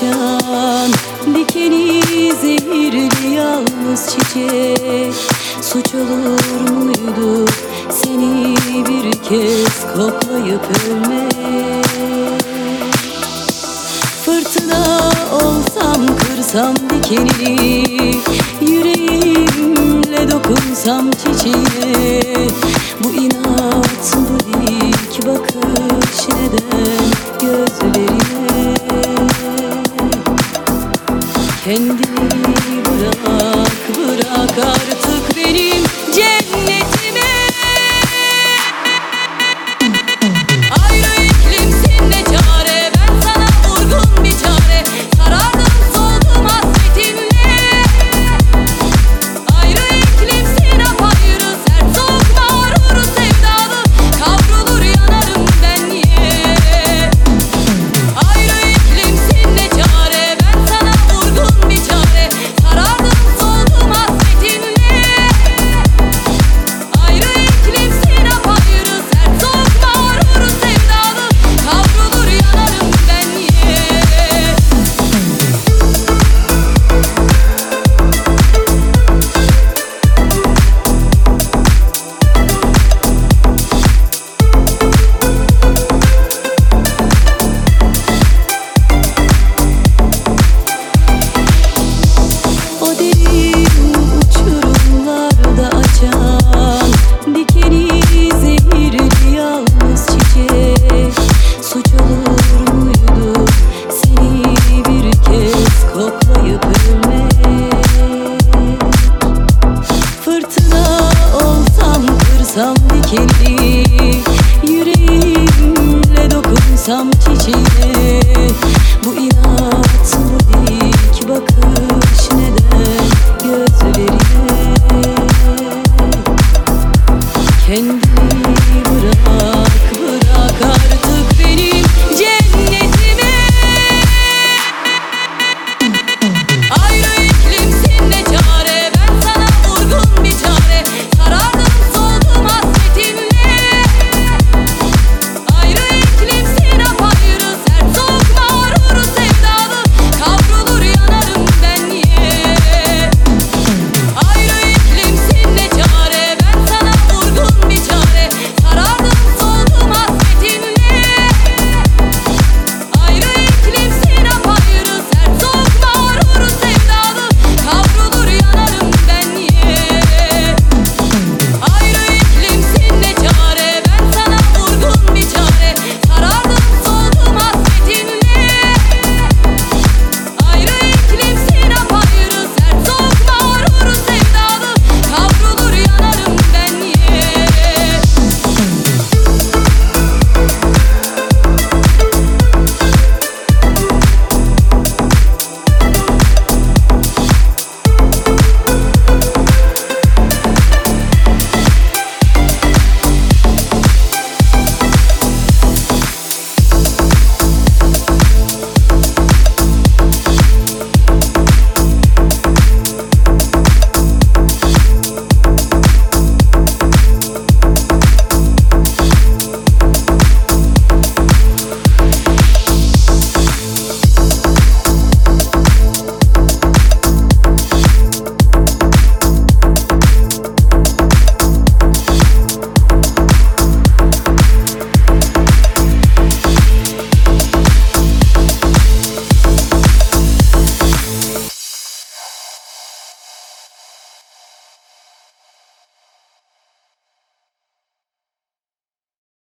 can Dikeni zehirli yalnız çiçek. Suç olur muydu seni bir kez koklayıp ölmek? Fırtına olsam kırsam dikenini Yüreğimle dokunsam çiçeğe Bu inat bu dik bakar